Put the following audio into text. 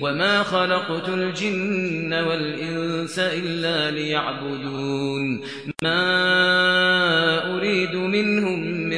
وما خلقت الجن والإنس إلا ليعبدون ما أريد منهم